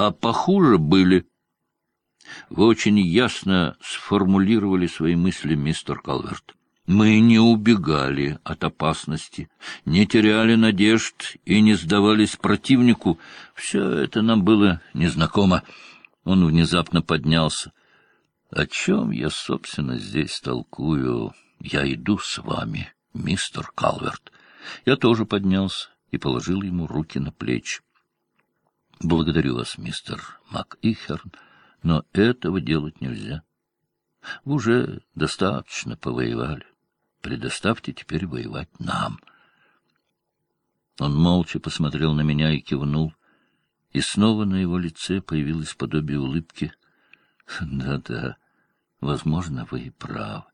а похуже были. Вы очень ясно сформулировали свои мысли, мистер Калверт. Мы не убегали от опасности, не теряли надежд и не сдавались противнику. Все это нам было незнакомо. Он внезапно поднялся. О чем я, собственно, здесь толкую? Я иду с вами, мистер Калверт. Я тоже поднялся и положил ему руки на плечи. Благодарю вас, мистер МакИхерн, но этого делать нельзя. Вы уже достаточно повоевали. Предоставьте теперь воевать нам. Он молча посмотрел на меня и кивнул, и снова на его лице появилось подобие улыбки. Да-да, возможно, вы и правы.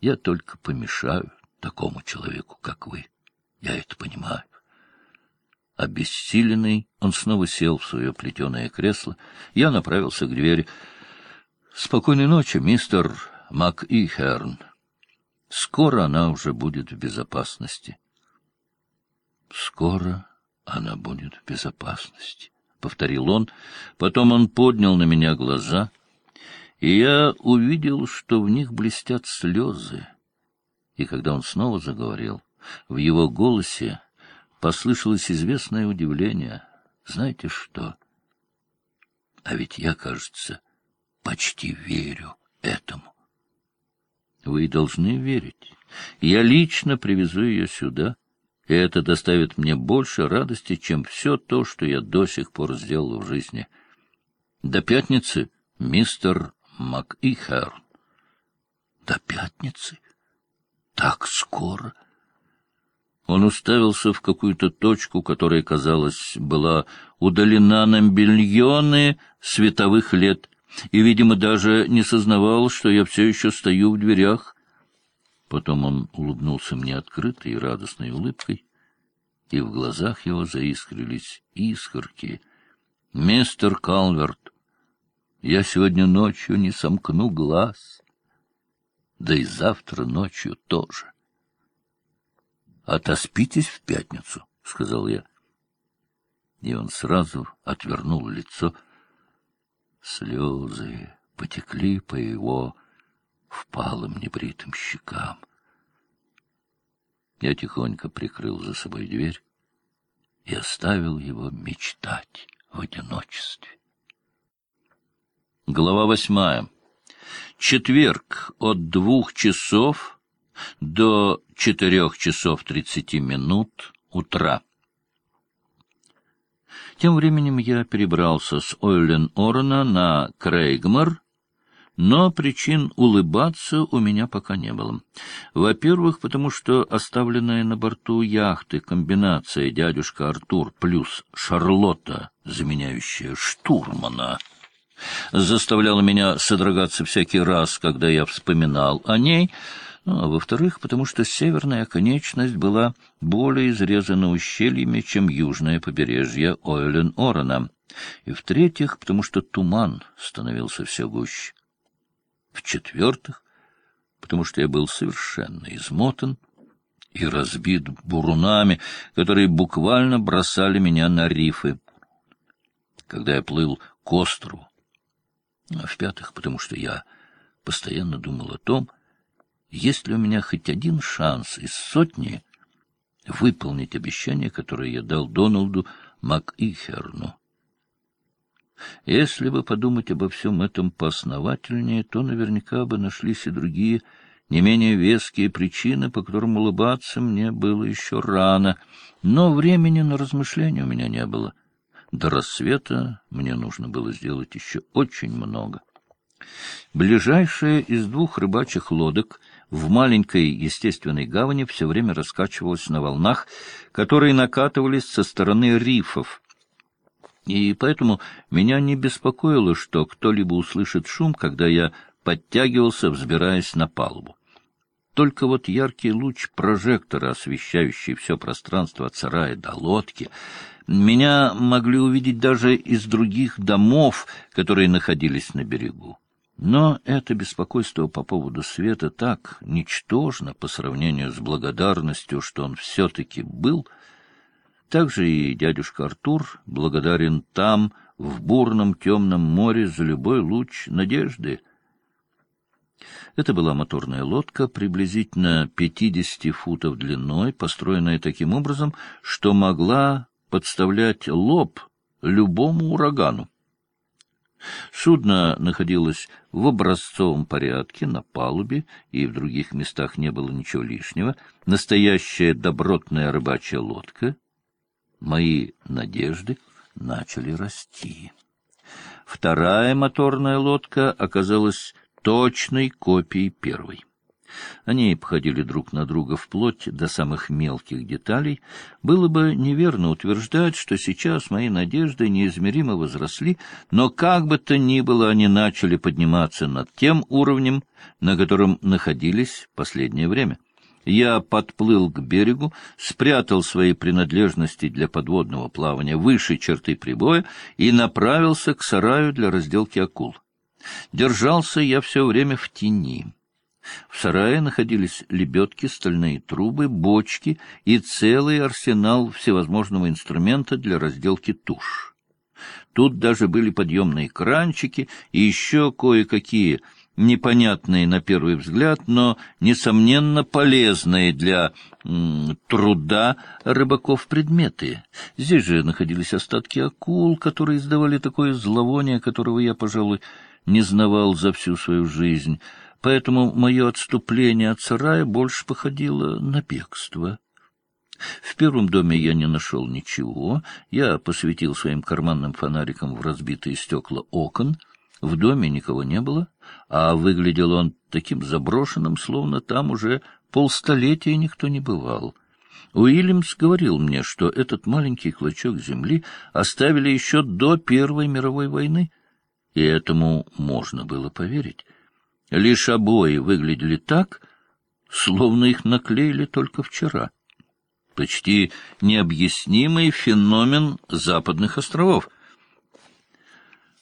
Я только помешаю такому человеку, как вы. Я это понимаю. Обессиленный, он снова сел в свое плетеное кресло. Я направился к двери. — Спокойной ночи, мистер МакИхерн. Скоро она уже будет в безопасности. — Скоро она будет в безопасности, — повторил он. Потом он поднял на меня глаза, и я увидел, что в них блестят слезы. И когда он снова заговорил, в его голосе послышалось известное удивление. Знаете что? А ведь я, кажется, почти верю этому. Вы должны верить. Я лично привезу ее сюда, и это доставит мне больше радости, чем все то, что я до сих пор сделал в жизни. До пятницы, мистер МакИхерн. До пятницы? Так скоро? — он уставился в какую-то точку, которая, казалось, была удалена на миллионы световых лет, и, видимо, даже не сознавал, что я все еще стою в дверях. Потом он улыбнулся мне открытой и радостной улыбкой, и в глазах его заискрились искорки. «Мистер Калверт, я сегодня ночью не сомкну глаз, да и завтра ночью тоже». — Отоспитесь в пятницу, — сказал я. И он сразу отвернул лицо. Слезы потекли по его впалым небритым щекам. Я тихонько прикрыл за собой дверь и оставил его мечтать в одиночестве. Глава восьмая. Четверг от двух часов до четырех часов тридцати минут утра. Тем временем я перебрался с Ойлен-Орена на Крейгмар, но причин улыбаться у меня пока не было. Во-первых, потому что оставленная на борту яхты комбинация дядюшка Артур плюс Шарлотта, заменяющая штурмана, заставляла меня содрогаться всякий раз, когда я вспоминал о ней — а во-вторых, потому что северная конечность была более изрезана ущельями, чем южное побережье Ойлен-Орена, и в-третьих, потому что туман становился все гуще. В-четвертых, потому что я был совершенно измотан и разбит бурунами, которые буквально бросали меня на рифы, когда я плыл к острову. А в-пятых, потому что я постоянно думал о том, есть ли у меня хоть один шанс из сотни выполнить обещание, которое я дал Доналду МакИхерну. Если бы подумать обо всем этом поосновательнее, то наверняка бы нашлись и другие, не менее веские причины, по которым улыбаться мне было еще рано, но времени на размышления у меня не было. До рассвета мне нужно было сделать еще очень много. Ближайшая из двух рыбачьих лодок — в маленькой естественной гавани все время раскачивалась на волнах, которые накатывались со стороны рифов. И поэтому меня не беспокоило, что кто-либо услышит шум, когда я подтягивался, взбираясь на палубу. Только вот яркий луч прожектора, освещающий все пространство от сарая до лодки, меня могли увидеть даже из других домов, которые находились на берегу. Но это беспокойство по поводу света так ничтожно по сравнению с благодарностью, что он все-таки был. Также и дядюшка Артур благодарен там, в бурном темном море за любой луч надежды. Это была моторная лодка, приблизительно 50 футов длиной, построенная таким образом, что могла подставлять лоб любому урагану. Судно находилось в образцовом порядке на палубе, и в других местах не было ничего лишнего. Настоящая добротная рыбачья лодка. Мои надежды начали расти. Вторая моторная лодка оказалась точной копией первой. Они походили друг на друга вплоть до самых мелких деталей. Было бы неверно утверждать, что сейчас мои надежды неизмеримо возросли, но как бы то ни было они начали подниматься над тем уровнем, на котором находились последнее время. Я подплыл к берегу, спрятал свои принадлежности для подводного плавания выше черты прибоя и направился к сараю для разделки акул. Держался я все время в тени. В сарае находились лебедки, стальные трубы, бочки и целый арсенал всевозможного инструмента для разделки туш. Тут даже были подъемные кранчики и еще кое-какие непонятные на первый взгляд, но, несомненно, полезные для труда рыбаков предметы. Здесь же находились остатки акул, которые издавали такое зловоние, которого я, пожалуй, не знавал за всю свою жизнь — поэтому мое отступление от сарая больше походило на бегство. В первом доме я не нашел ничего, я посветил своим карманным фонариком в разбитые стекла окон, в доме никого не было, а выглядел он таким заброшенным, словно там уже полстолетия никто не бывал. Уильямс говорил мне, что этот маленький клочок земли оставили еще до Первой мировой войны, и этому можно было поверить. Лишь обои выглядели так, словно их наклеили только вчера. Почти необъяснимый феномен западных островов.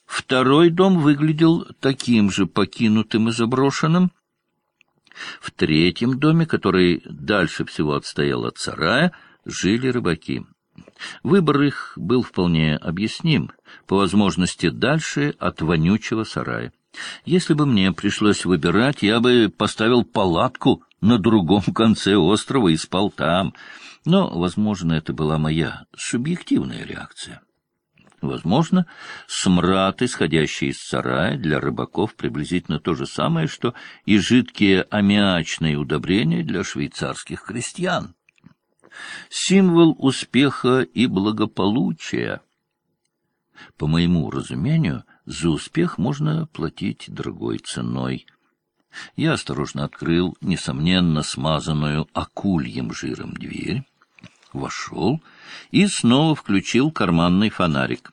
Второй дом выглядел таким же покинутым и заброшенным. В третьем доме, который дальше всего отстоял от сарая, жили рыбаки. Выбор их был вполне объясним, по возможности дальше от вонючего сарая. Если бы мне пришлось выбирать, я бы поставил палатку на другом конце острова и спал там. Но, возможно, это была моя субъективная реакция. Возможно, смрад, исходящий из сарая, для рыбаков приблизительно то же самое, что и жидкие аммиачные удобрения для швейцарских крестьян. Символ успеха и благополучия. По моему разумению, за успех можно платить дорогой ценой. Я осторожно открыл, несомненно, смазанную акульем жиром дверь, вошел и снова включил карманный фонарик.